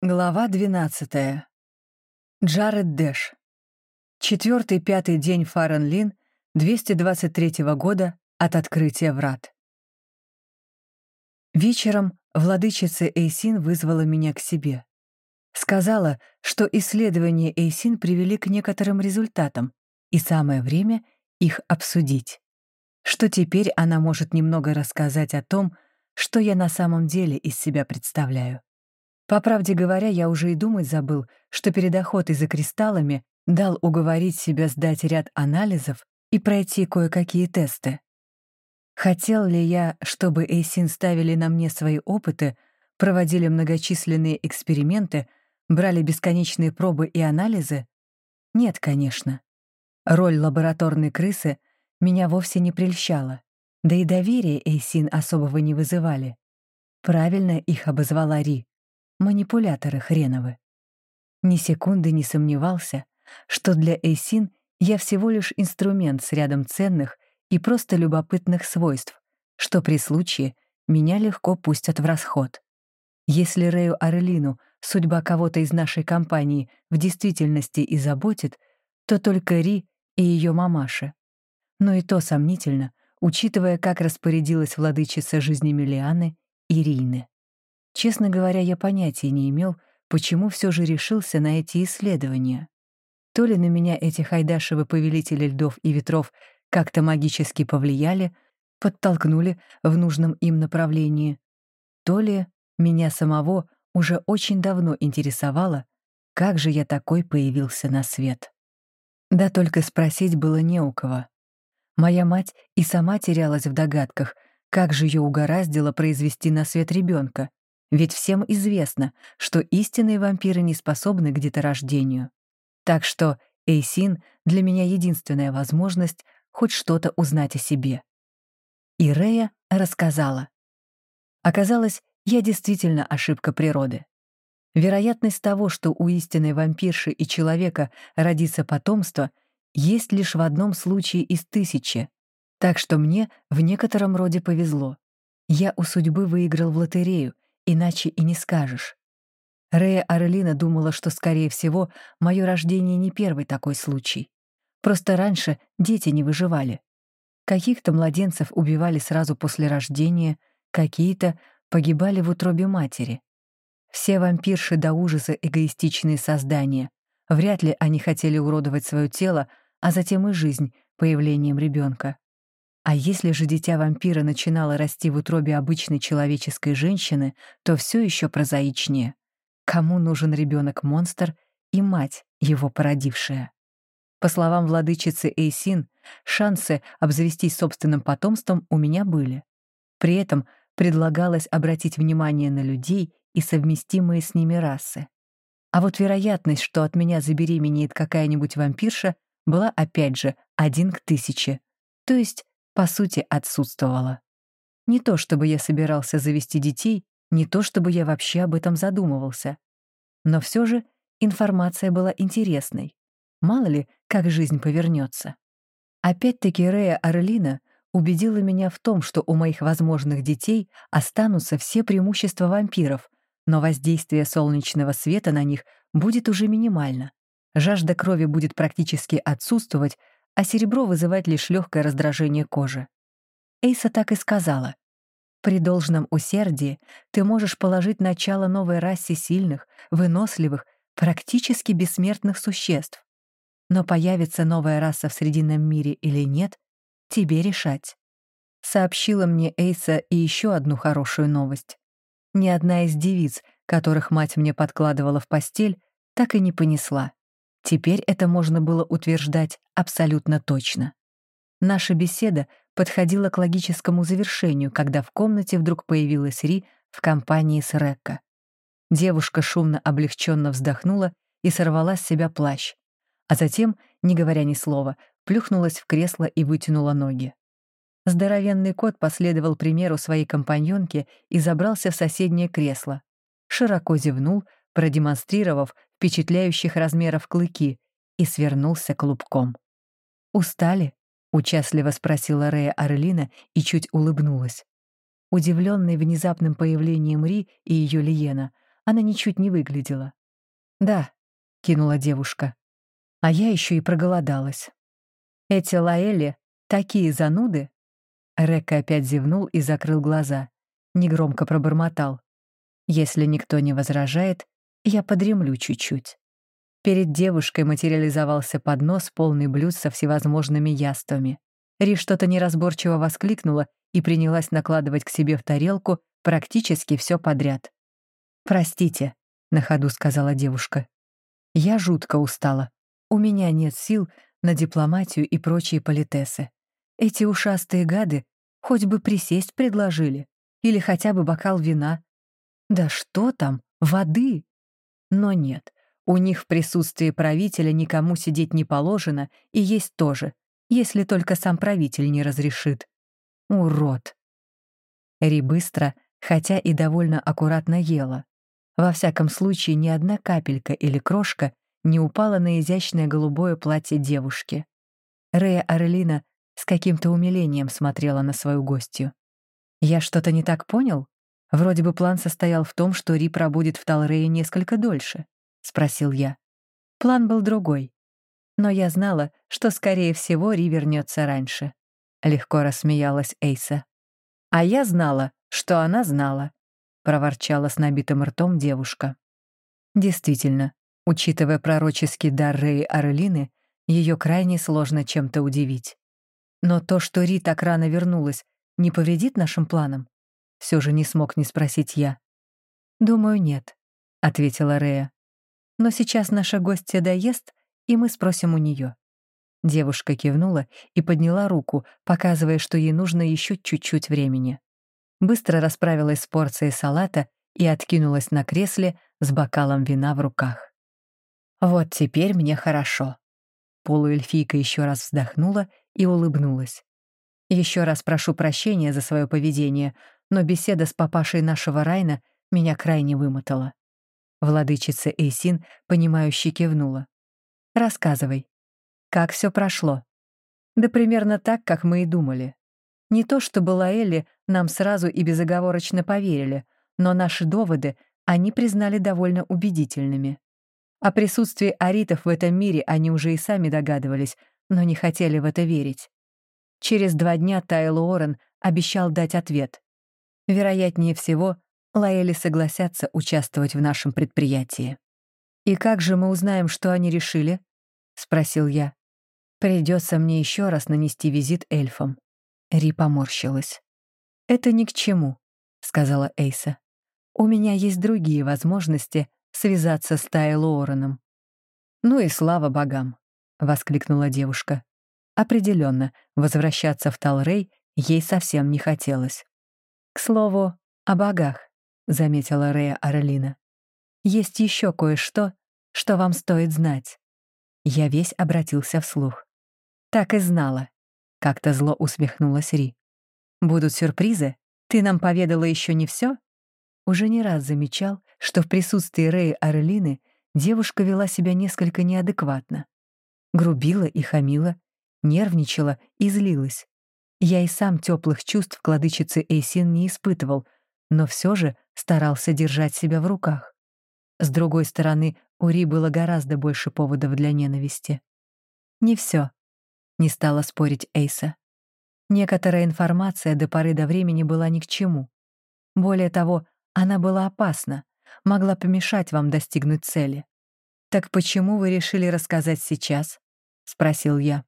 Глава 12. Джаред Дэш. Четвертый-пятый день Фаренлин 223 года от открытия врат. Вечером владычица Эйсин вызвала меня к себе. Сказала, что исследования Эйсин привели к некоторым результатам, и самое время их обсудить. Что теперь она может немного рассказать о том, что я на самом деле из себя представляю. По правде говоря, я уже и думать забыл, что перед охотой за кристаллами дал уговорить себя сдать ряд анализов и пройти кое-какие тесты. Хотел ли я, чтобы Эйсин ставили на мне свои опыты, проводили многочисленные эксперименты, брали бесконечные пробы и анализы? Нет, конечно. Роль лабораторной крысы меня вовсе не прельщала, да и доверие Эйсин особого не вызывали. Правильно их обозвала Ри манипуляторы хреновы. Ни секунды не сомневался, что для Эйсин я всего лишь инструмент с рядом ценных и просто любопытных свойств, что при случае меня легко пустят в расход. Если Рэю Орлину судьба кого-то из нашей компании в действительности и заботит, то только Ри и ее мамаши. Но и то сомнительно, учитывая, как распорядилась владычица жизни Миллианы Ирины. Честно говоря, я понятия не имел, почему все же решился на эти исследования. То ли на меня эти хайдашевы повелители льдов и ветров как-то магически повлияли, подтолкнули в нужном им направлении, то ли меня самого уже очень давно интересовало, как же я такой появился на свет. Да только спросить было не у кого. Моя мать и сама терялась в догадках, как же ее угораздило произвести на свет ребенка, ведь всем известно, что истинные вампиры не способны к деторождению. Так что Эйсин для меня единственная возможность хоть что-то узнать о себе. И Рея рассказала. Оказалось, я действительно ошибка природы. Вероятность того, что у истинной вампирши и человека родится потомство, есть лишь в одном случае из тысячи. Так что мне в некотором роде повезло. Я у судьбы выиграл в лотерею — Иначе и не скажешь. Рея Орлина думала, что, скорее всего, мое рождение не первый такой случай. Просто раньше дети не выживали. Каких-то младенцев убивали сразу после рождения, какие-то погибали в утробе матери. Все вампирши до ужаса эгоистичные создания. Вряд ли они хотели уродовать свое тело, а затем и жизнь появлением ребенка. А если же дитя вампира начинало расти в утробе обычной человеческой женщины, то все еще прозаичнее. Кому нужен ребенок-монстр и мать, его породившая? По словам владычицы Эйсин, шансы обзавестись собственным потомством у меня были. При этом предлагалось обратить внимание на людей и совместимые с ними расы. А вот вероятность, что от меня забеременеет какая-нибудь вампирша, была опять же один к тысяче, то есть по сути, отсутствовала. Не то чтобы я собирался завести детей, не то чтобы я вообще об этом задумывался. Но все же информация была интересной. Мало ли, как жизнь повернется. Опять-таки Рея Орлина убедила меня в том, что у моих возможных детей останутся все преимущества вампиров, но воздействие солнечного света на них будет уже минимально. Жажда крови будет практически отсутствовать, а серебро вызывает лишь легкое раздражение кожи. Эйса так и сказала. При должном усердии ты можешь положить начало новой расе сильных, выносливых, практически бессмертных существ. Но появится новая раса в Срединном мире или нет, тебе решать. Сообщила мне Эйса и еще одну хорошую новость. Ни одна из девиц, которых мать мне подкладывала в постель, так и не понесла. Теперь это можно было утверждать абсолютно точно. Наша беседа подходила к логическому завершению, когда в комнате вдруг появилась Ри в компании с Рекко. Девушка шумно облегченно вздохнула и сорвала с себя плащ, а затем, не говоря ни слова, плюхнулась в кресло и вытянула ноги. Здоровенный кот последовал примеру своей компаньонки и забрался в соседнее кресло. Широко зевнул, продемонстрировав впечатляющих размеров клыки, и свернулся клубком. «Устали?» — участливо спросила Рея Орлина и чуть улыбнулась. Удивленный внезапным появлением Ри и ее Лиена, она ничуть не выглядела. «Да», — кинула девушка. «А я еще и проголодалась. Эти Лаэли такие зануды!» Рекка опять зевнул и закрыл глаза. Негромко пробормотал. «Если никто не возражает, я подремлю чуть-чуть». Перед девушкой материализовался поднос, полный блюд со всевозможными яствами. Ри что-то неразборчиво воскликнула и принялась накладывать к себе в тарелку практически все подряд. «Простите», — на ходу сказала девушка. «Я жутко устала. У меня нет сил на дипломатию и прочие политесы. Эти ушастые гады хоть бы присесть предложили. Или хотя бы бокал вина. Да что там, воды? Но нет, у них в присутствии правителя никому сидеть не положено и есть тоже, если только сам правитель не разрешит. Урод. Ри быстро, хотя и довольно аккуратно ела. Во всяком случае, ни одна капелька или крошка не упала на изящное голубое платье девушки. Рея Орлина с каким-то умилением смотрела на свою гостью. «Я что-то не так понял? Вроде бы план состоял в том, что Ри пробудет в Талрее несколько дольше», — спросил я. План был другой. Но я знала, что, скорее всего, Ри вернется раньше. Легко рассмеялась Эйса. «А я знала, что она знала», — проворчала с набитым ртом девушка. Действительно, учитывая пророческий дар Реи Орлины, ее крайне сложно чем-то удивить. Но то, что Ри так рано вернулась, не повредит нашим планам? Все же не смог не спросить я. «Думаю, нет», — ответила Рея. «Но сейчас наша гостья доест, и мы спросим у нее». Девушка кивнула и подняла руку, показывая, что ей нужно еще чуть-чуть времени. Быстро расправилась с порцией салата и откинулась на кресле с бокалом вина в руках. «Вот теперь мне хорошо». Полуэльфийка еще раз вздохнула и улыбнулась. Еще раз прошу прощения за свое поведение, но беседа с папашей нашего Райна меня крайне вымотала. Владычица Эйсин, понимающе кивнула. «Рассказывай, как все прошло?» «Да примерно так, как мы и думали. Не то чтобы Лаэлли нам сразу и безоговорочно поверили, но наши доводы они признали довольно убедительными. О присутствии аритов в этом мире они уже и сами догадывались, но не хотели в это верить. Через два дня Тайл Уоррен обещал дать ответ. Вероятнее всего, Лаэли согласятся участвовать в нашем предприятии. «И как же мы узнаем, что они решили?» — спросил я. «Придется мне еще раз нанести визит эльфам». Ри поморщилась. «Это ни к чему», — сказала Эйса. «У меня есть другие возможности связаться с Тайл Уорреном». «Ну и слава богам», — воскликнула девушка. Определенно, возвращаться в Талрей ей совсем не хотелось. «К слову, о богах», — заметила Рея Орлина. «Есть еще кое-что, что вам стоит знать». Я весь обратился вслух. «Так и знала», — как-то зло усмехнулась Ри. «Будут сюрпризы? Ты нам поведала еще не все?» Уже не раз замечал, что в присутствии Рэи Орлины девушка вела себя несколько неадекватно. Грубила и хамила, нервничала и злилась. Я и сам теплых чувств к владычице Эйсин не испытывал, но все же старался держать себя в руках. С другой стороны, у Ри было гораздо больше поводов для ненависти. «Не все», — не стала спорить Эйса. Некоторая информация до поры до времени была ни к чему. Более того, она была опасна, могла помешать вам достигнуть цели. «Так почему вы решили рассказать сейчас?» — спросил я.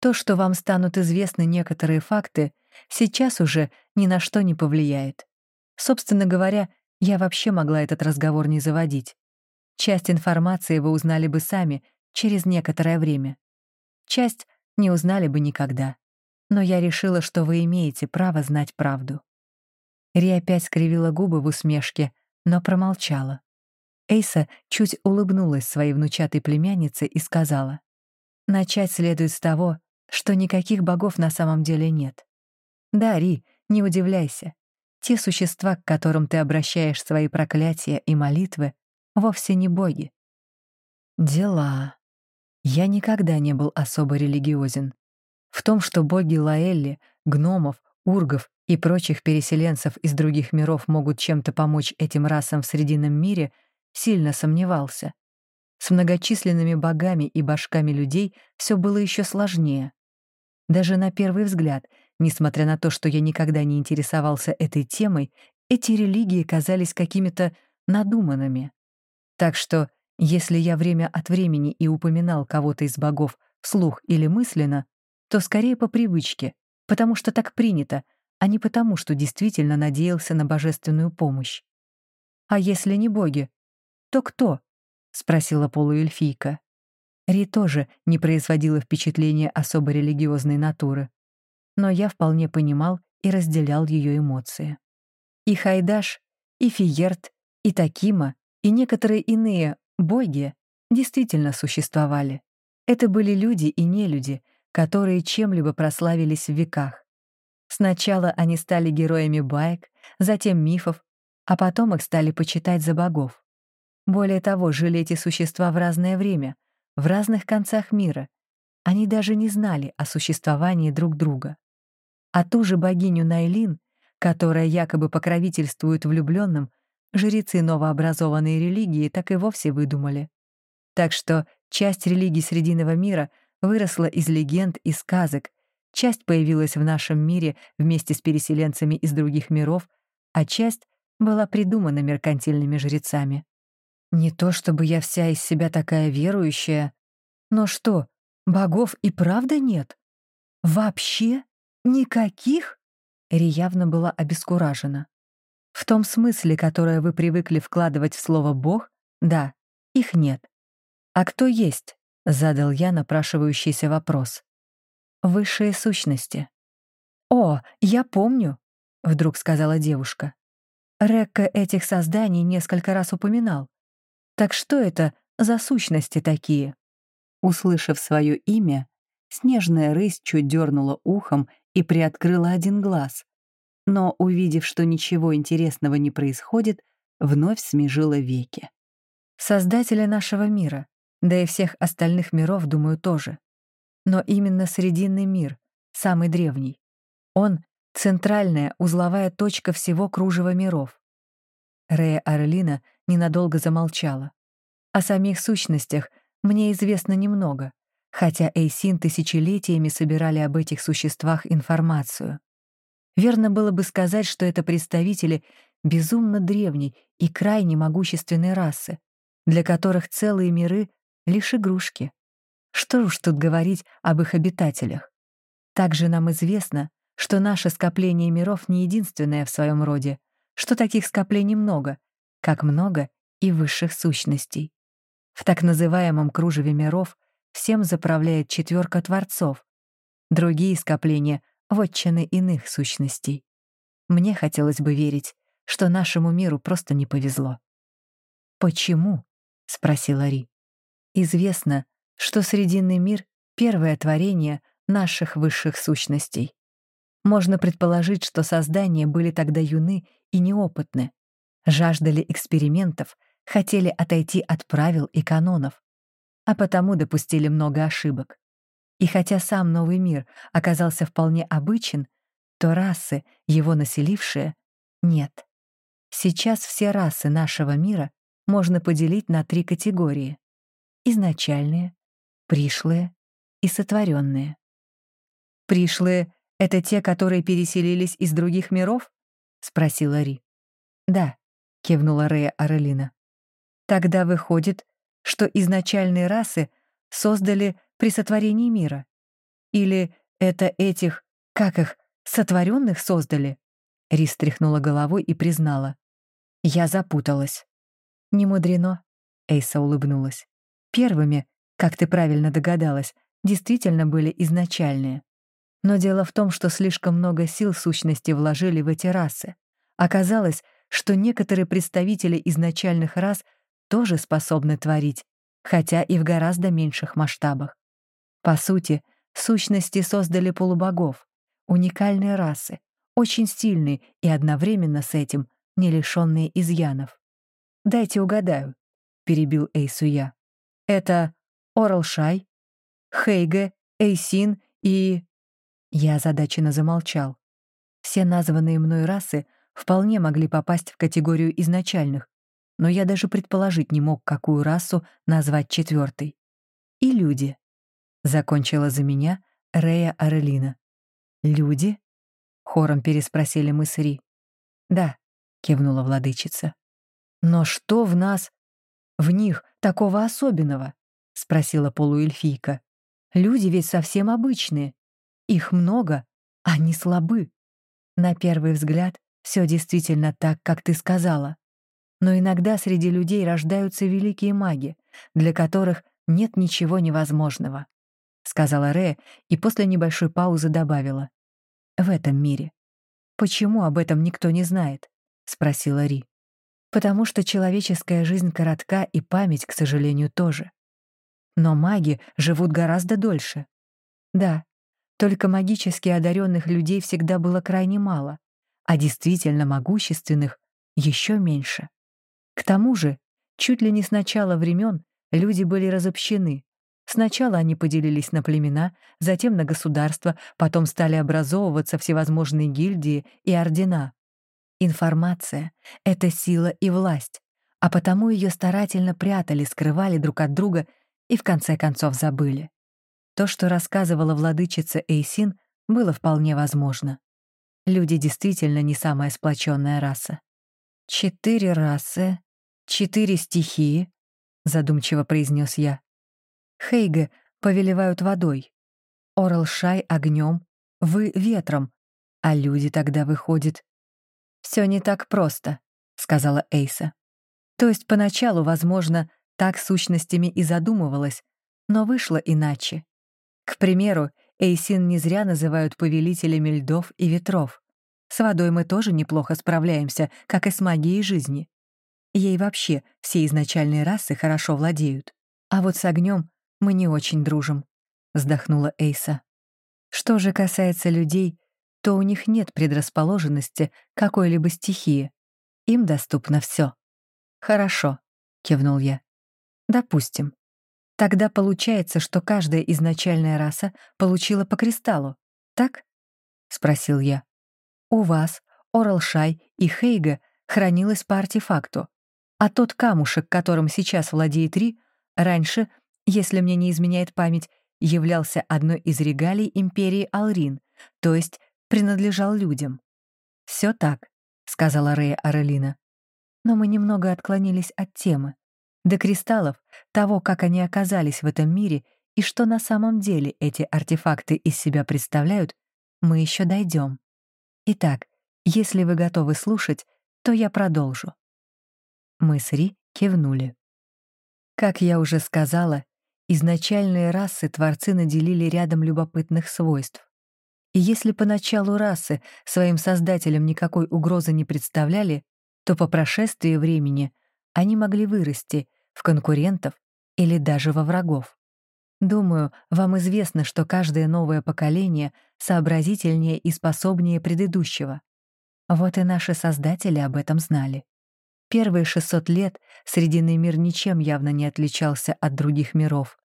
То, что вам станут известны некоторые факты, сейчас уже ни на что не повлияет. Собственно говоря, я вообще могла этот разговор не заводить. Часть информации вы узнали бы сами через некоторое время. Часть не узнали бы никогда. Но я решила, что вы имеете право знать правду. Ри опять скривила губы в усмешке, но промолчала. Эйса чуть улыбнулась своей внучатой племяннице и сказала, «Начать следует с того, что никаких богов на самом деле нет. Да, Ри, не удивляйся. Те существа, к которым ты обращаешь свои проклятия и молитвы, вовсе не боги. Дела. Я никогда не был особо религиозен. В том, что боги Лаэлли, гномов, ургов и прочих переселенцев из других миров могут чем-то помочь этим расам в Срединном мире, сильно сомневался. С многочисленными богами и башками людей все было еще сложнее. Даже на первый взгляд, несмотря на то, что я никогда не интересовался этой темой, эти религии казались какими-то надуманными. Так что, если я время от времени и упоминал кого-то из богов вслух или мысленно, то скорее по привычке, потому что так принято, а не потому, что действительно надеялся на божественную помощь. «А если не боги, то кто?» — спросила полуэльфийка. Ри тоже не производила впечатления особо религиозной натуры, но я вполне понимал и разделял ее эмоции. И Хайдаш, и Фиерт, и Такима, и некоторые иные боги действительно существовали. Это были люди и нелюди, которые чем-либо прославились в веках. Сначала они стали героями баек, затем мифов, а потом их стали почитать за богов. Более того, жили эти существа в разное время, в разных концах мира. Они даже не знали о существовании друг друга. А ту же богиню Найлин, которая якобы покровительствует влюбленным, жрецы новообразованной религии так и вовсе выдумали. Так что часть религий Срединного мира выросла из легенд и сказок, часть появилась в нашем мире вместе с переселенцами из других миров, а часть была придумана меркантильными жрецами. Не то чтобы я вся из себя такая верующая, но что, богов и правда нет? Вообще? Никаких? Ри явно была обескуражена. В том смысле, которое вы привыкли вкладывать в слово «бог», да, их нет. А кто есть? Задал я напрашивающийся вопрос. Высшие сущности. «О, я помню», — вдруг сказала девушка. Рекка этих созданий несколько раз упоминал. Так что это за сущности такие? Услышав свое имя, снежная рысь чуть дернула ухом и приоткрыла один глаз, но, увидев, что ничего интересного не происходит, вновь смежила веки. Создатели нашего мира, да и всех остальных миров, думаю, тоже. Но именно Срединный мир, самый древний. Он — центральная узловая точка всего кружева миров. Рея Орлина ненадолго замолчала. О самих сущностях мне известно немного, хотя Эйсин тысячелетиями собирали об этих существах информацию. Верно было бы сказать, что это представители безумно древней и крайне могущественной расы, для которых целые миры — лишь игрушки. Что уж тут говорить об их обитателях. Также нам известно, что наше скопление миров не единственное в своем роде, что таких скоплений много, как много и высших сущностей. В так называемом кружеве миров всем заправляет четверка творцов, другие скопления вотчины иных сущностей. Мне хотелось бы верить, что нашему миру просто не повезло. «Почему?» — спросила Ри. «Известно, что Срединный мир — первое творение наших высших сущностей. Можно предположить, что создания были тогда юны и неопытны, жаждали экспериментов, хотели отойти от правил и канонов, а потому допустили много ошибок. И хотя сам новый мир оказался вполне обычен, то расы, его населившие, нет. Сейчас все расы нашего мира можно поделить на три категории. Изначальные, пришлые и сотворенные. Пришлые — это те, которые переселились из других миров? — спросила Ри. «Да», — кивнула Рея Арелина. «Тогда выходит, что изначальные расы создали при сотворении мира? Или это этих, как их, сотворенных создали? Рис тряхнула головой и признала. Я запуталась. Не мудрено, Эйса улыбнулась. Первыми, как ты правильно догадалась, действительно были изначальные. Но дело в том, что слишком много сил сущности вложили в эти расы. Оказалось, что некоторые представители изначальных рас тоже способны творить, хотя и в гораздо меньших масштабах. По сути, сущности создали полубогов, уникальные расы, очень сильные и одновременно с этим не лишенные изъянов. «Дайте угадаю», — перебил Эйсуя. «Это Оралшай, Хейге, Эйсин и...» Я озадаченно замолчал. Все названные мной расы вполне могли попасть в категорию изначальных, но я даже предположить не мог, какую расу назвать четвертой. И люди. Закончила за меня Рея Арелина. «Люди?» — хором переспросили мы с Ри. «Да», — кивнула владычица. «Но что в нас, в них такого особенного?» — спросила полуэльфийка. «Люди ведь совсем обычные. Их много, они слабы. На первый взгляд все действительно так, как ты сказала. Но иногда среди людей рождаются великие маги, для которых нет ничего невозможного», — сказала Ре и после небольшой паузы добавила. «В этом мире. Почему об этом никто не знает?» — спросила Ри. «Потому что человеческая жизнь коротка и память, к сожалению, тоже. Но маги живут гораздо дольше. Да, только магически одаренных людей всегда было крайне мало, а действительно могущественных еще меньше. К тому же, чуть ли не с начала времен люди были разобщены. Сначала они поделились на племена, затем на государства, потом стали образовываться всевозможные гильдии и ордена. Информация — это сила и власть, а потому ее старательно прятали, скрывали друг от друга и в конце концов забыли. То, что рассказывала владычица Эйсин, было вполне возможно. Люди действительно не самая сплоченная раса. «Четыре расы, четыре стихии», — задумчиво произнес я. Хейге повелевают водой, Оралшай — огнем, вы — ветром, а люди тогда выходят. Все не так просто», — сказала Эйса. То есть поначалу, возможно, так сущностями и задумывалось, но вышло иначе. К примеру, Эйсин не зря называют повелителями льдов и ветров. С водой мы тоже неплохо справляемся, как и с магией жизни. Ей вообще все изначальные расы хорошо владеют. А вот с огнем мы не очень дружим», — вздохнула Эйса. «Что же касается людей, то у них нет предрасположенности какой-либо стихии. Им доступно все. «Хорошо», — кивнул я. «Допустим. Тогда получается, что каждая изначальная раса получила по кристаллу, так?» — спросил я. «У вас, Оралшай и Хейга хранилось по артефакту, а тот камушек, которым сейчас владеет Ри, раньше, если мне не изменяет память, являлся одной из регалий империи Алрин, то есть принадлежал людям. Все так», — сказала Рея Арелина. Но мы немного отклонились от темы. До кристаллов, того, как они оказались в этом мире и что на самом деле эти артефакты из себя представляют, мы еще дойдем. Итак, если вы готовы слушать, то я продолжу. Мы с Ри кивнули. Как я уже сказала, изначальные расы творцы наделили рядом любопытных свойств. И если поначалу расы своим создателям никакой угрозы не представляли, то по прошествии времени они могли вырасти в конкурентов или даже во врагов. Думаю, вам известно, что каждое новое поколение сообразительнее и способнее предыдущего. Вот и наши создатели об этом знали. Первые 600 лет Срединный мир ничем явно не отличался от других миров.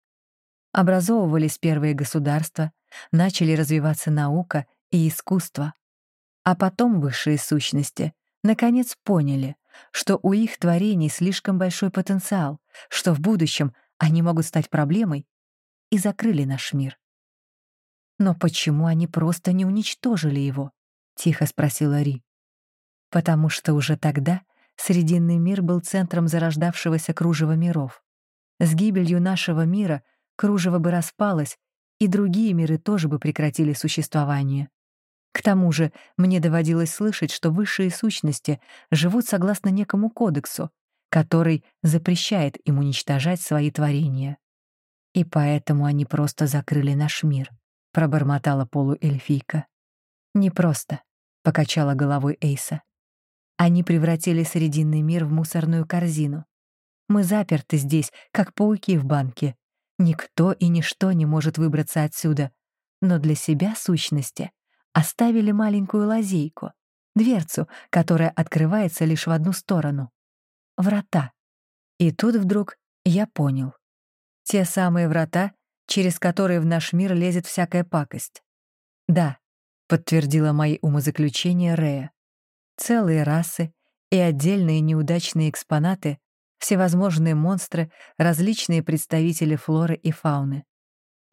Образовывались первые государства, начали развиваться наука и искусство. А потом высшие сущности наконец поняли, что у их творений слишком большой потенциал, что в будущем они могут стать проблемой, и закрыли наш мир. «Но почему они просто не уничтожили его?» — тихо спросила Ри. «Потому что уже тогда Срединный мир был центром зарождавшегося кружева миров. С гибелью нашего мира кружево бы распалось, и другие миры тоже бы прекратили существование. К тому же мне доводилось слышать, что высшие сущности живут согласно некому кодексу, который запрещает им уничтожать свои творения. И поэтому они просто закрыли наш мир, пробормотала полуэльфийка. Не просто, покачала головой Эйса. Они превратили Срединный мир в мусорную корзину. Мы заперты здесь, как пауки в банке. Никто и ничто не может выбраться отсюда. Но для себя сущности оставили маленькую лазейку, дверцу, которая открывается лишь в одну сторону. Врата. И тут вдруг я понял. Те самые врата, через которые в наш мир лезет всякая пакость. Да, подтвердила мои умозаключения Рея. Целые расы и отдельные неудачные экспонаты, всевозможные монстры, различные представители флоры и фауны.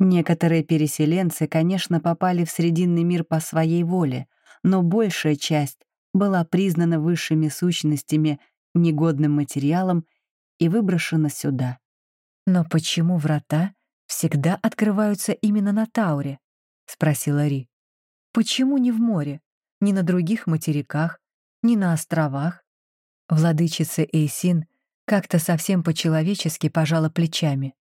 Некоторые переселенцы, конечно, попали в Срединный мир по своей воле, но большая часть была признана высшими сущностями негодным материалом и выброшена сюда. «Но почему врата всегда открываются именно на Тауре?» — спросила Ри. «Почему не в море, ни на других материках, ни на островах?» Владычица Эйсин как-то совсем по-человечески пожала плечами.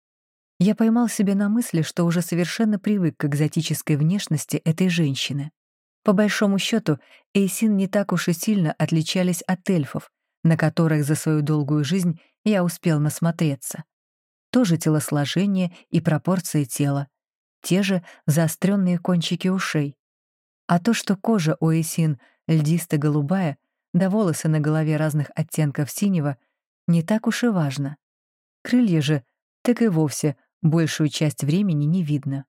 Я поймал себя на мысли, что уже совершенно привык к экзотической внешности этой женщины. По большому счету, Эйсин не так уж и сильно отличались от эльфов, на которых за свою долгую жизнь я успел насмотреться. Тоже телосложение и пропорции тела, те же заостренные кончики ушей. А то, что кожа у Эйсин льдисто-голубая, да волосы на голове разных оттенков синего, не так уж и важно. Крылья же так и вовсе большую часть времени не видно.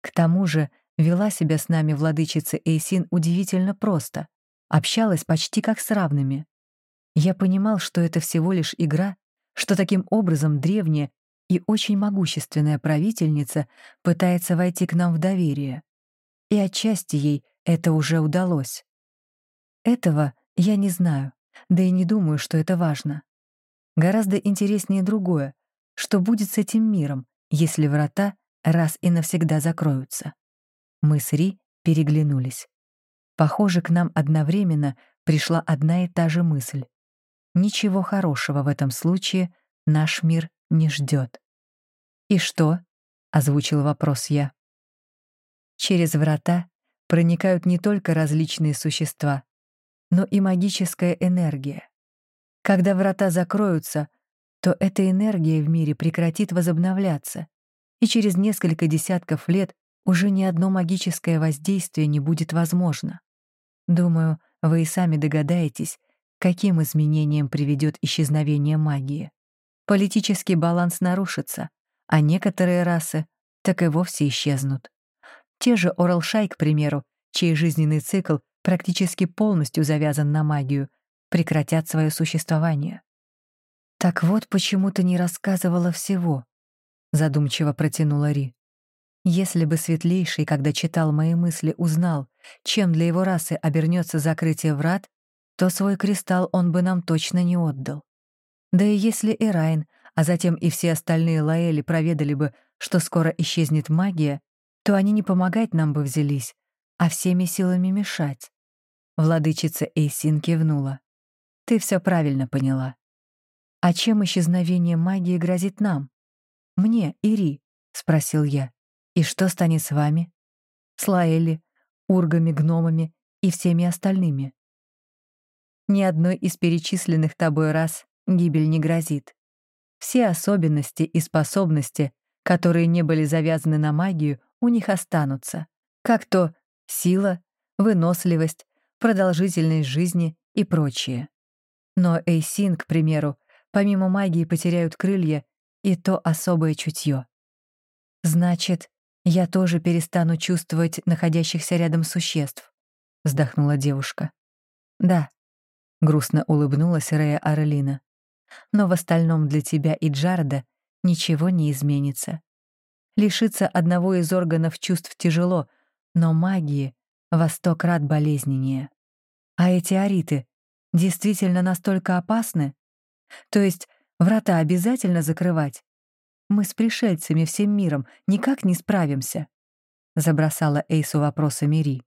К тому же вела себя с нами владычица Эйсин удивительно просто, общалась почти как с равными. Я понимал, что это всего лишь игра, что таким образом древняя и очень могущественная правительница пытается войти к нам в доверие. И отчасти ей это уже удалось. Этого я не знаю, да и не думаю, что это важно. Гораздо интереснее другое, что будет с этим миром, если врата раз и навсегда закроются. Мы с Ри переглянулись. Похоже, к нам одновременно пришла одна и та же мысль. Ничего хорошего в этом случае наш мир не ждет. «И что?» — озвучил вопрос я. Через врата проникают не только различные существа, но и магическая энергия. Когда врата закроются, то эта энергия в мире прекратит возобновляться, и через несколько десятков лет уже ни одно магическое воздействие не будет возможно. Думаю, вы и сами догадаетесь, каким изменениям приведет исчезновение магии. Политический баланс нарушится, а некоторые расы так и вовсе исчезнут. Те же Оралшай, к примеру, чей жизненный цикл практически полностью завязан на магию, прекратят свое существование. «Так вот почему ты не рассказывала всего», — задумчиво протянула Ри. «Если бы Светлейший, когда читал мои мысли, узнал, чем для его расы обернется закрытие врат, то свой кристалл он бы нам точно не отдал. Да и если Эрайн, а затем и все остальные Лаэли проведали бы, что скоро исчезнет магия, то они не помогать нам бы взялись, а всеми силами мешать. Владычица Эйсин кивнула. «Ты все правильно поняла. «А чем исчезновение магии грозит нам?» «Мне, Ири», — спросил я. «И что станет с вами?» «С Лаэли, ургами, гномами и всеми остальными?» Ни одной из перечисленных тобой раз гибель не грозит. Все особенности и способности, которые не были завязаны на магию, у них останутся, как то сила, выносливость, продолжительность жизни и прочее. Но Эйсин, к примеру, помимо магии потеряют крылья и то особое чутье. Значит, я тоже перестану чувствовать находящихся рядом существ, вздохнула девушка. Да, грустно улыбнулась Рея Арелина. Но в остальном для тебя и Джарда ничего не изменится. Лишиться одного из органов чувств тяжело, но магии во сто крат болезненнее. А эти ариты действительно настолько опасны? То есть врата обязательно закрывать? Мы с пришельцами всем миром никак не справимся. Забросала Эйсу вопросами Ри.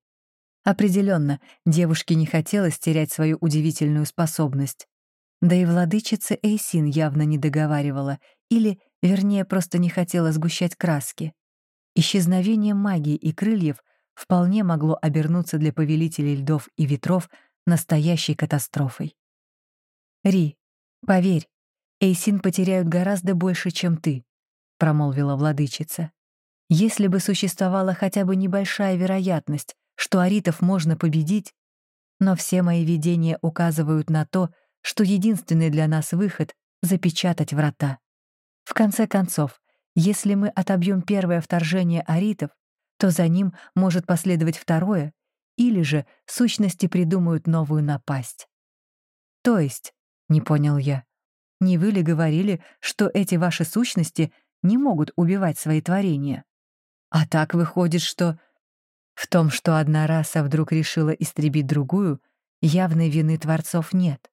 Определенно, девушке не хотелось терять свою удивительную способность. Да и владычица Эйсин явно не договаривала, или, вернее, просто не хотела сгущать краски. Исчезновение магии и крыльев вполне могло обернуться для повелителей льдов и ветров настоящей катастрофой. «Ри, «Поверь, Эйсин потеряют гораздо больше, чем ты», — промолвила владычица. «Если бы существовала хотя бы небольшая вероятность, что аритов можно победить, но все мои видения указывают на то, что единственный для нас выход — запечатать врата. В конце концов, если мы отобьем первое вторжение аритов, то за ним может последовать второе, или же сущности придумают новую напасть. То есть, не понял я, не вы ли говорили, что эти ваши сущности не могут убивать свои творения? А так выходит, что... В том, что одна раса вдруг решила истребить другую, явной вины творцов нет.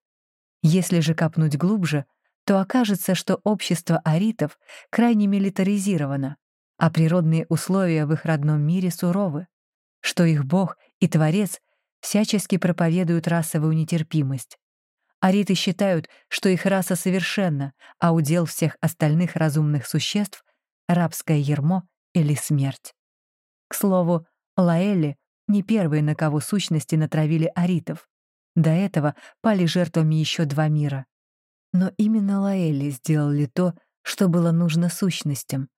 Если же копнуть глубже, то окажется, что общество аритов крайне милитаризировано, а природные условия в их родном мире суровы, что их бог и творец всячески проповедуют расовую нетерпимость. Ариты считают, что их раса совершенна, а удел всех остальных разумных существ — рабское ермо или смерть. К слову, Лаэли не первые, на кого сущности натравили аритов. До этого пали жертвами еще два мира. Но именно Лаэли сделали то, что было нужно сущностям.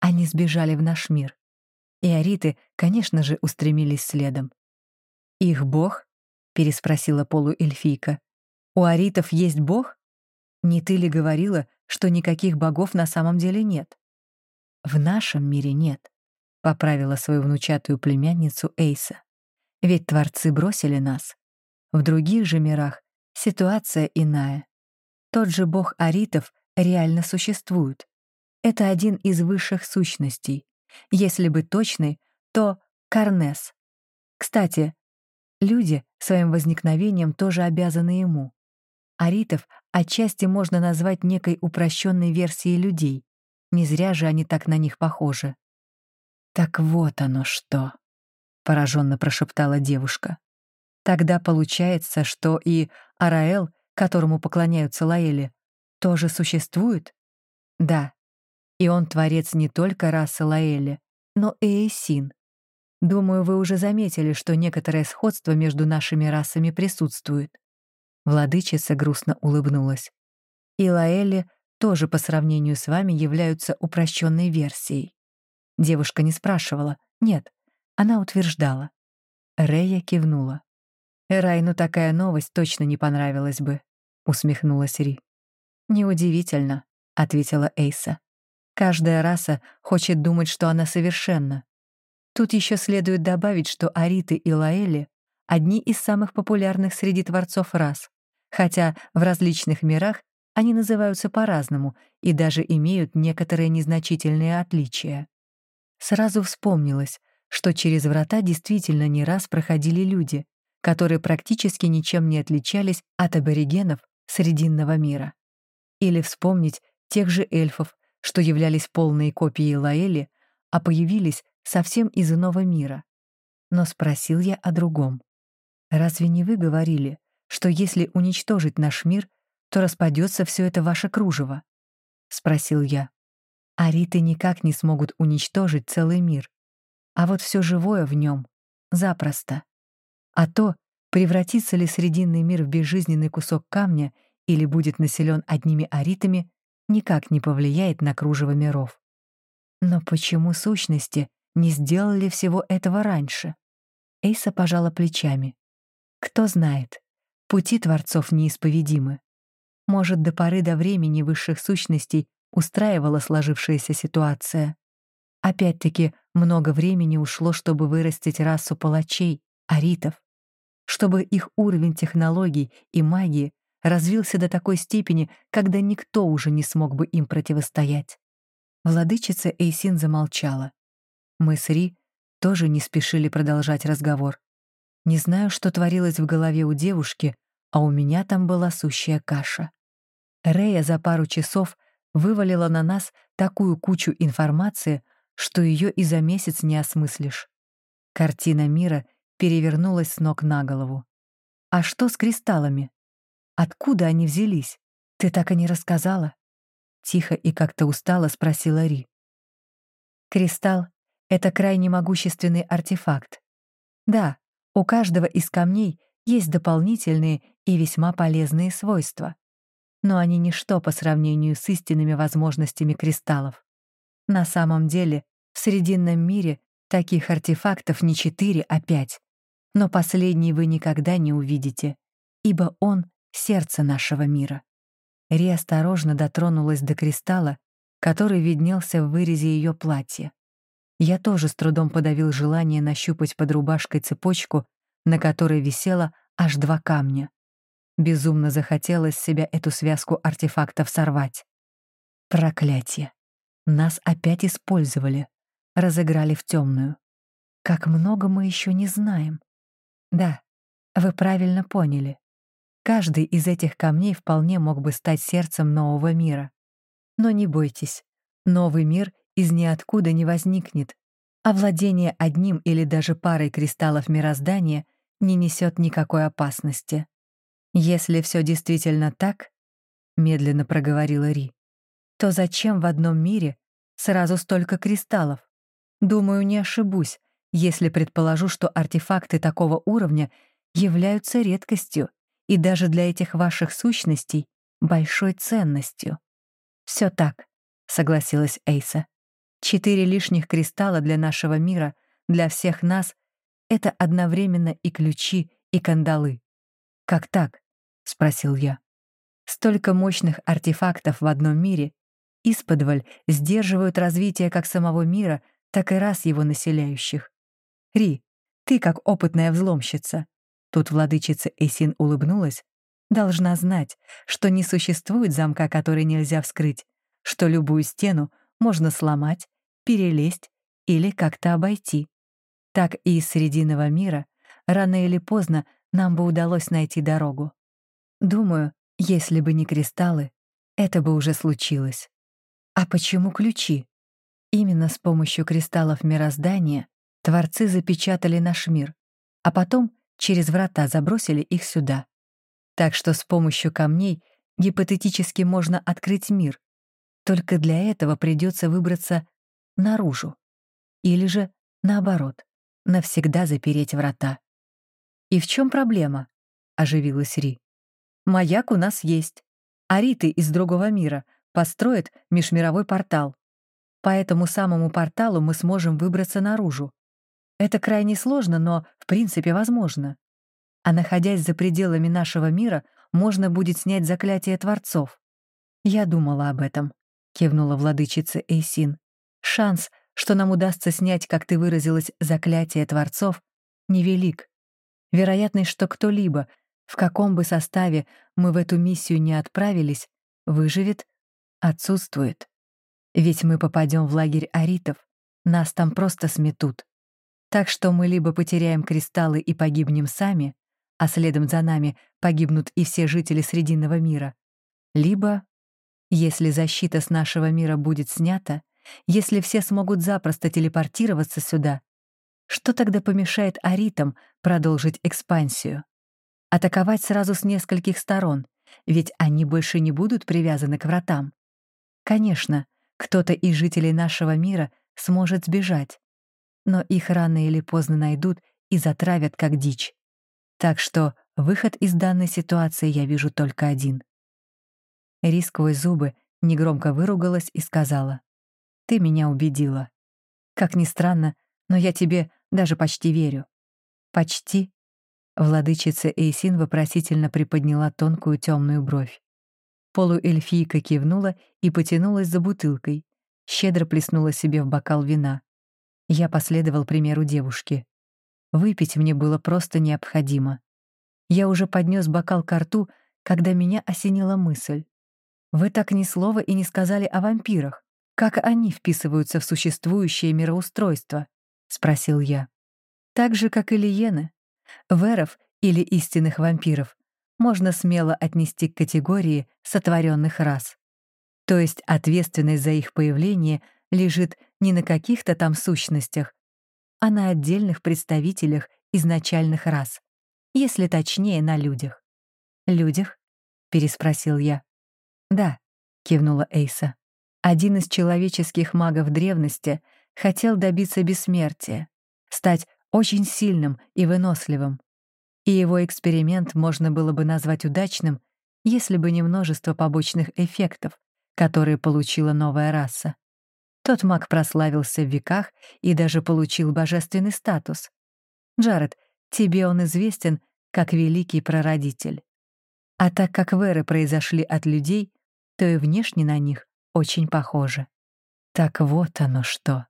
Они сбежали в наш мир. И ариты, конечно же, устремились следом. «Их бог?» — переспросила полуэльфийка. «У аритов есть бог? Не ты ли говорила, что никаких богов на самом деле нет?» «В нашем мире нет», — поправила свою внучатую племянницу Эйса. «Ведь творцы бросили нас. В других же мирах ситуация иная. Тот же бог аритов реально существует. Это один из высших сущностей. Если быть точной, то Карнес. Кстати, люди своим возникновением тоже обязаны ему. Аритов отчасти можно назвать некой упрощенной версией людей. Не зря же они так на них похожи. «Так вот оно что!» — пораженно прошептала девушка. «Тогда получается, что и Араэл, которому поклоняются Лаэли, тоже существует?» «Да. И он творец не только расы Лаэли, но и Эйсин. Думаю, вы уже заметили, что некоторое сходство между нашими расами присутствует». Владычица грустно улыбнулась. И Лаэли тоже по сравнению с вами являются упрощенной версией. Девушка не спрашивала. Нет, она утверждала. Рея кивнула. «Райну такая новость точно не понравилась бы», — усмехнулась Ри. «Неудивительно», — ответила Эйса. «Каждая раса хочет думать, что она совершенна. Тут еще следует добавить, что ариты и лаэли — одни из самых популярных среди творцов рас, хотя в различных мирах они называются по-разному и даже имеют некоторые незначительные отличия. Сразу вспомнилось, что через врата действительно не раз проходили люди, которые практически ничем не отличались от аборигенов Срединного мира. Или вспомнить тех же эльфов, что являлись полной копией Лаэли, а появились совсем из иного мира. Но спросил я о другом. «Разве не вы говорили, что если уничтожить наш мир — то распадется все это ваше кружево?» — спросил я. Ариты никак не смогут уничтожить целый мир, а вот все живое в нем — запросто. А то, превратится ли Срединный мир в безжизненный кусок камня или будет населен одними аритами, никак не повлияет на кружево миров. Но почему сущности не сделали всего этого раньше? Эйса пожала плечами. Кто знает, пути творцов неисповедимы. Может, до поры до времени высших сущностей устраивала сложившаяся ситуация. Опять-таки, много времени ушло, чтобы вырастить расу палачей, аритов, чтобы их уровень технологий и магии развился до такой степени, когда никто уже не смог бы им противостоять. Владычица Эйсин замолчала. Мы с Ри тоже не спешили продолжать разговор. Не знаю, что творилось в голове у девушки, а у меня там была сущая каша. Рея за пару часов вывалила на нас такую кучу информации, что ее и за месяц не осмыслишь. Картина мира перевернулась с ног на голову. «А что с кристаллами? Откуда они взялись? Ты так и не рассказала?» Тихо и как-то устало спросила Ри. Кристалл — это крайне могущественный артефакт. Да, у каждого из камней есть дополнительные и весьма полезные свойства но они ничто по сравнению с истинными возможностями кристаллов. На самом деле, в Срединном мире таких артефактов не четыре, а пять. Но последний вы никогда не увидите, ибо он — сердце нашего мира. Ри осторожно дотронулась до кристалла, который виднелся в вырезе ее платья. Я тоже с трудом подавил желание нащупать под рубашкой цепочку, на которой висело аж два камня. Безумно захотелось себя эту связку артефактов сорвать. Проклятие. Нас опять использовали, разыграли в темную. Как много мы еще не знаем. Да, вы правильно поняли. Каждый из этих камней вполне мог бы стать сердцем нового мира. Но не бойтесь, новый мир из ниоткуда не возникнет, а владение одним или даже парой кристаллов мироздания не несет никакой опасности. Если все действительно так, медленно проговорила Ри, то зачем в одном мире сразу столько кристаллов? Думаю, не ошибусь, если предположу, что артефакты такого уровня являются редкостью и даже для этих ваших сущностей большой ценностью. Все так, согласилась Эйса. Четыре лишних кристалла для нашего мира, для всех нас — это одновременно и ключи, и кандалы. «Как так?» — спросил я. «Столько мощных артефактов в одном мире исподволь сдерживают развитие как самого мира, так и раз его населяющих. Ри, ты, как опытная взломщица, тут владычица Эсин улыбнулась, должна знать, что не существует замка, который нельзя вскрыть, что любую стену можно сломать, перелезть или как-то обойти. Так и из Срединного мира рано или поздно нам бы удалось найти дорогу. Думаю, если бы не кристаллы, это бы уже случилось. А почему ключи? Именно с помощью кристаллов мироздания творцы запечатали наш мир, а потом через врата забросили их сюда. Так что с помощью камней гипотетически можно открыть мир. Только для этого придется выбраться наружу. Или же, наоборот, навсегда запереть врата. «И в чем проблема?» — оживилась Ри. «Маяк у нас есть. Ариты из другого мира построят межмировой портал. По этому самому порталу мы сможем выбраться наружу. Это крайне сложно, но в принципе возможно. А находясь за пределами нашего мира, можно будет снять заклятие Творцов. Я думала об этом, кивнула владычица Эйсин. Шанс, что нам удастся снять, как ты выразилась, заклятие Творцов, невелик. Вероятность, что кто-либо, в каком бы составе мы в эту миссию не отправились, выживет, отсутствует. Ведь мы попадем в лагерь аритов, нас там просто сметут. Так что мы либо потеряем кристаллы и погибнем сами, а следом за нами погибнут и все жители Срединного мира, либо, если защита с нашего мира будет снята, если все смогут запросто телепортироваться сюда, что тогда помешает аритам продолжить экспансию? Атаковать сразу с нескольких сторон, ведь они больше не будут привязаны к вратам. Конечно, кто-то из жителей нашего мира сможет сбежать, но их рано или поздно найдут и затравят как дичь. Так что выход из данной ситуации я вижу только один. Ри сквозь зубы негромко выругалась и сказала, «Ты меня убедила. Как ни странно, но я тебе даже почти верю». «Почти?» Владычица Эйсин вопросительно приподняла тонкую темную бровь. Полуэльфийка кивнула и потянулась за бутылкой, щедро плеснула себе в бокал вина. Я последовал примеру девушки. Выпить мне было просто необходимо. Я уже поднес бокал к рту, когда меня осенила мысль. «Вы так ни слова и не сказали о вампирах. Как они вписываются в существующее мироустройство?» — спросил я. «Так же, как и лиены. Веров или истинных вампиров можно смело отнести к категории сотворенных рас. То есть ответственность за их появление лежит не на каких-то там сущностях, а на отдельных представителях изначальных рас, если точнее, на людях. «Людях?» — переспросил я. «Да», — кивнула Эйса. Один из человеческих магов древности хотел добиться бессмертия, стать очень сильным и выносливым и его эксперимент можно было бы назвать удачным, если бы не множество побочных эффектов, которые получила новая раса. Тот маг прославился в веках и даже получил божественный статус. Джаред, тебе он известен как великий прародитель. А так как веры произошли от людей, то и внешне на них очень похожи. Так вот оно что.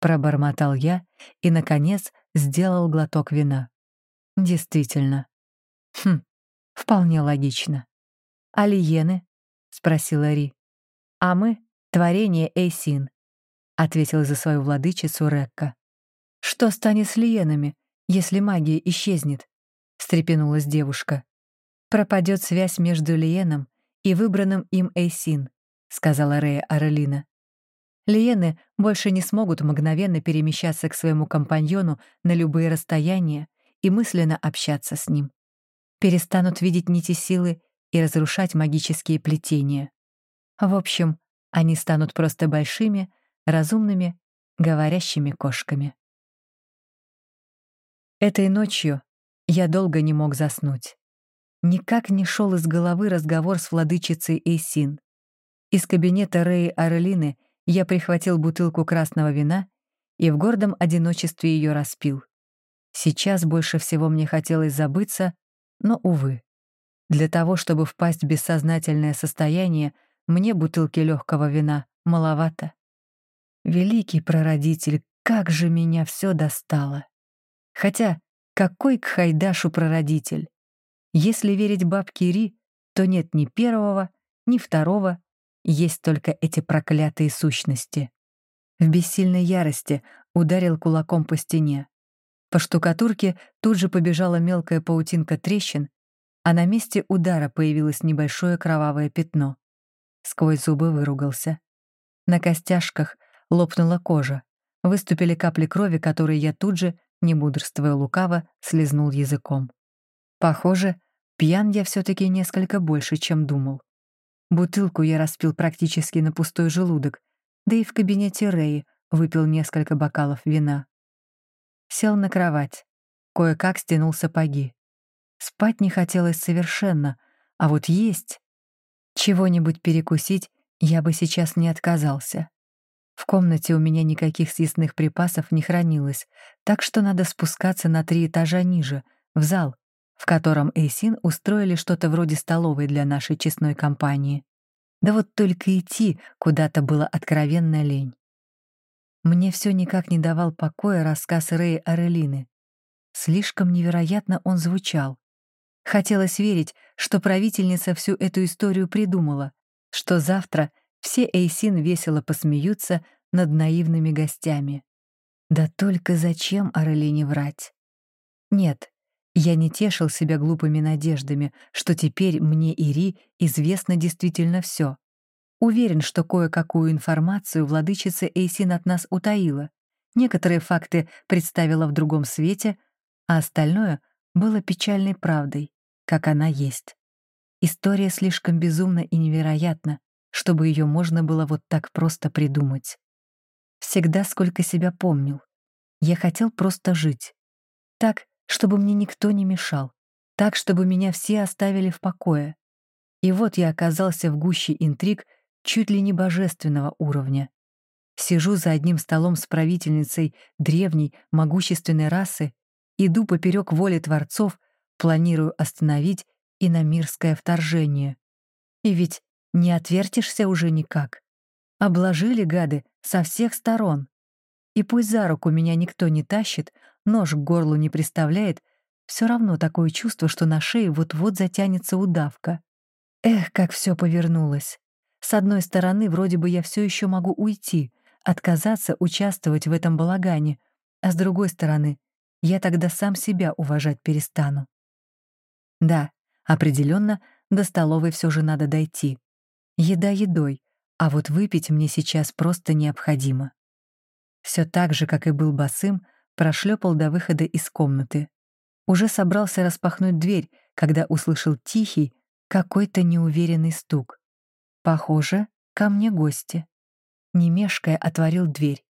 Пробормотал я и, наконец, сделал глоток вина. Действительно. Хм, вполне логично. «А лиены?» — спросила Ри. «А мы — творение Эйсин», — ответила за свою владычицу Рекка. «Что станет с лиенами, если магия исчезнет?» — встрепенулась девушка. «Пропадет связь между Лиеном и выбранным им Эйсин», — сказала Рея Арелина. Лиены больше не смогут мгновенно перемещаться к своему компаньону на любые расстояния и мысленно общаться с ним. Перестанут видеть нити силы и разрушать магические плетения. В общем, они станут просто большими, разумными, говорящими кошками. Этой ночью я долго не мог заснуть. Никак не шел из головы разговор с владычицей Эйсин. Из кабинета Рэи Арелины я прихватил бутылку красного вина и в гордом одиночестве ее распил. Сейчас больше всего мне хотелось забыться, но, увы. Для того, чтобы впасть в бессознательное состояние, мне бутылки легкого вина маловато. Великий прародитель, как же меня все достало. Хотя, какой к Хайдашу прародитель? Если верить бабке Ри, то нет ни первого, ни второго, есть только эти проклятые сущности. В бессильной ярости ударил кулаком по стене. По штукатурке тут же побежала мелкая паутинка трещин, а на месте удара появилось небольшое кровавое пятно. Сквозь зубы выругался. На костяшках лопнула кожа, выступили капли крови, которые я тут же, не мудрствуя лукаво, слезнул языком. Похоже, пьян я все таки несколько больше, чем думал. Бутылку я распил практически на пустой желудок, да и в кабинете Рэи выпил несколько бокалов вина. Сел на кровать, кое-как стянул сапоги. Спать не хотелось совершенно, а вот есть... Чего-нибудь перекусить я бы сейчас не отказался. В комнате у меня никаких съестных припасов не хранилось, так что надо спускаться на три этажа ниже, в зал, в котором Эйсин устроили что-то вроде столовой для нашей честной компании. Да вот только идти куда-то было откровенно лень. Мне все никак не давал покоя рассказ Рэи Арелины. Слишком невероятно он звучал. Хотелось верить, что правительница всю эту историю придумала, что завтра все Эйсин весело посмеются над наивными гостями. Да только зачем Арелине врать? Нет, я не тешил себя глупыми надеждами, что теперь мне и Ри известно действительно все. Уверен, что кое-какую информацию владычица Эйсин от нас утаила. Некоторые факты представила в другом свете, а остальное было печальной правдой, как она есть. История слишком безумна и невероятна, чтобы ее можно было вот так просто придумать. Всегда, сколько себя помнил, я хотел просто жить. Так, чтобы мне никто не мешал, так, чтобы меня все оставили в покое. И вот я оказался в гуще интриг чуть ли не божественного уровня. Сижу за одним столом с правительницей древней, могущественной расы, иду поперек воли творцов, планирую остановить иномирское вторжение. И ведь не отвертишься уже никак. Обложили гады со всех сторон. И пусть за руку меня никто не тащит, нож к горлу не приставляет, все равно такое чувство, что на шее вот-вот затянется удавка. Эх, как все повернулось. С одной стороны, вроде бы я все еще могу уйти, отказаться участвовать в этом балагане, а с другой стороны, я тогда сам себя уважать перестану. Да, определенно, до столовой все же надо дойти. Еда едой, а вот выпить мне сейчас просто необходимо. Все так же, как и был босым, прошлепал до выхода из комнаты. Уже собрался распахнуть дверь, когда услышал тихий, какой-то неуверенный стук. Похоже, ко мне гости. Не мешкая, отворил дверь.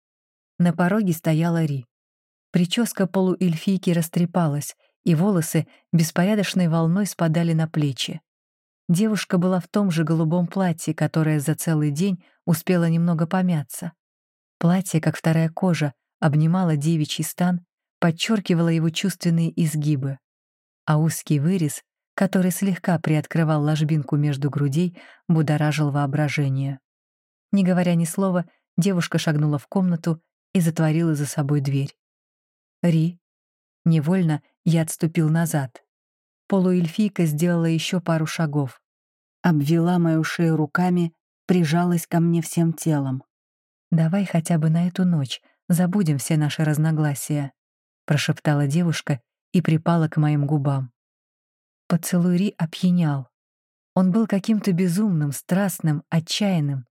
На пороге стояла Ри. Прическа полуэльфийки растрепалась, и волосы беспорядочной волной спадали на плечи. Девушка была в том же голубом платье, которое за целый день успело немного помяться. Платье, как вторая кожа, обнимала девичий стан, подчеркивала его чувственные изгибы, а узкий вырез, который слегка приоткрывал ложбинку между грудей, будоражил воображение. Не говоря ни слова, девушка шагнула в комнату и затворила за собой дверь. «Ри». Невольно я отступил назад. Полуэльфийка сделала еще пару шагов. Обвела мою шею руками, прижалась ко мне всем телом. «Давай хотя бы на эту ночь забудем все наши разногласия», прошептала девушка и припала к моим губам. Поцелуй Ри опьянял. Он был каким-то безумным, страстным, отчаянным.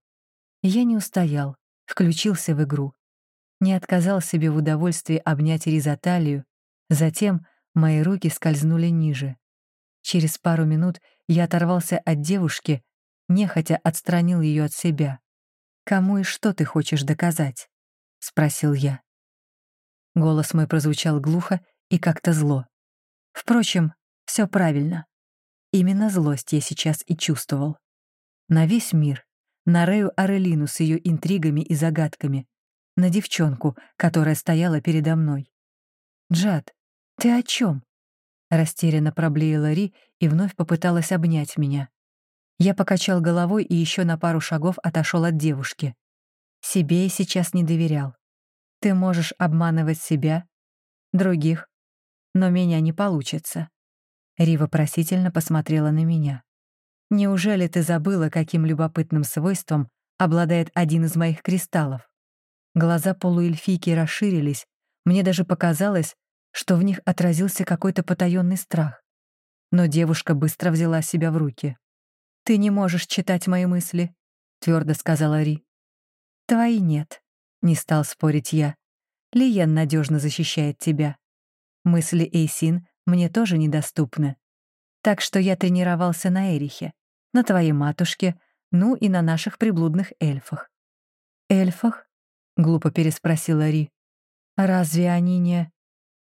Я не устоял, включился в игру. Не отказал себе в удовольствии обнять Ри за талию, затем мои руки скользнули ниже. Через пару минут я оторвался от девушки, нехотя отстранил ее от себя. «Кому и что ты хочешь доказать?» — спросил я. Голос мой прозвучал глухо и как-то зло. Впрочем, все правильно. Именно злость я сейчас и чувствовал. На весь мир, на Рею Арелину с ее интригами и загадками, на девчонку, которая стояла передо мной. «Джад, ты о чем? Растерянно проблеяла Ри и вновь попыталась обнять меня. Я покачал головой и еще на пару шагов отошел от девушки. Себе я сейчас не доверял. Ты можешь обманывать себя, других, но меня не получится. Ри вопросительно посмотрела на меня. Неужели ты забыла, каким любопытным свойством обладает один из моих кристаллов? Глаза полуэльфийки расширились. Мне даже показалось, что в них отразился какой-то потаенный страх. Но девушка быстро взяла себя в руки. «Ты не можешь читать мои мысли», — твердо сказала Ри. «Твои нет», — не стал спорить я. «Лиен надежно защищает тебя. Мысли Эйсин мне тоже недоступны. Так что я тренировался на Эрихе, на твоей матушке, ну и на наших приблудных эльфах». «Эльфах?» — глупо переспросила Ри. «Разве они не...»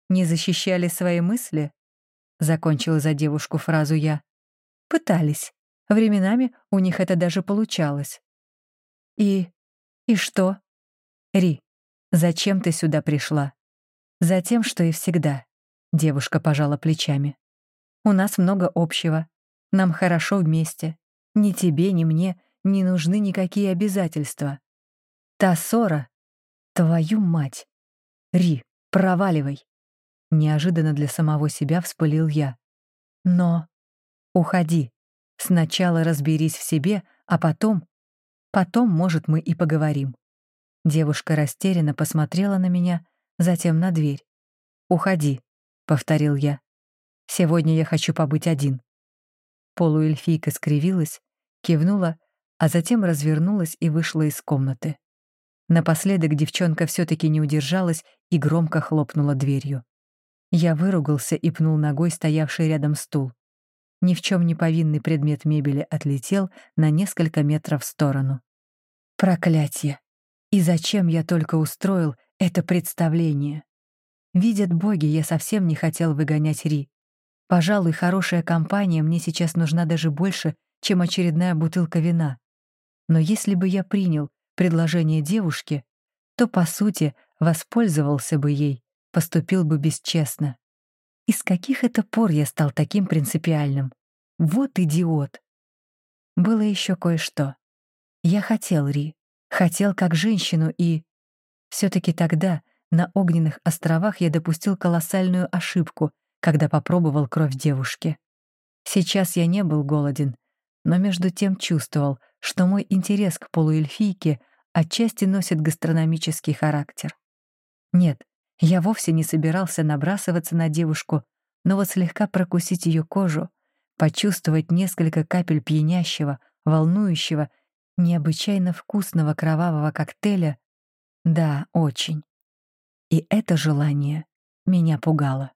«Не защищали свои мысли?» — закончила за девушку фразу я. «Пытались. Временами у них это даже получалось. И... и что? Ри, зачем ты сюда пришла? Затем, что и всегда. Девушка пожала плечами. У нас много общего. Нам хорошо вместе. Ни тебе, ни мне не нужны никакие обязательства. Та ссора... Твою мать! Ри, проваливай! Неожиданно для самого себя вспылил я. Но... Уходи. Сначала разберись в себе, а потом... Потом, может, мы и поговорим». Девушка растерянно посмотрела на меня, затем на дверь. «Уходи», — повторил я. «Сегодня я хочу побыть один». Полуэльфийка скривилась, кивнула, а затем развернулась и вышла из комнаты. Напоследок девчонка все-таки не удержалась и громко хлопнула дверью. Я выругался и пнул ногой стоявший рядом стул ни в чем не повинный предмет мебели отлетел на несколько метров в сторону. Проклятье! И зачем я только устроил это представление? Видят боги, я совсем не хотел выгонять Ри. Пожалуй, хорошая компания мне сейчас нужна даже больше, чем очередная бутылка вина. Но если бы я принял предложение девушки, то, по сути, воспользовался бы ей, поступил бы бесчестно. И с каких это пор я стал таким принципиальным? Вот идиот. Было еще кое-что. Я хотел Ри, хотел как женщину и... все таки тогда на огненных островах я допустил колоссальную ошибку, когда попробовал кровь девушки. Сейчас я не был голоден, но между тем чувствовал, что мой интерес к полуэльфийке отчасти носит гастрономический характер. Нет, я вовсе не собирался набрасываться на девушку, но вот слегка прокусить ее кожу, почувствовать несколько капель пьянящего, волнующего, необычайно вкусного кровавого коктейля, да, очень. И это желание меня пугало.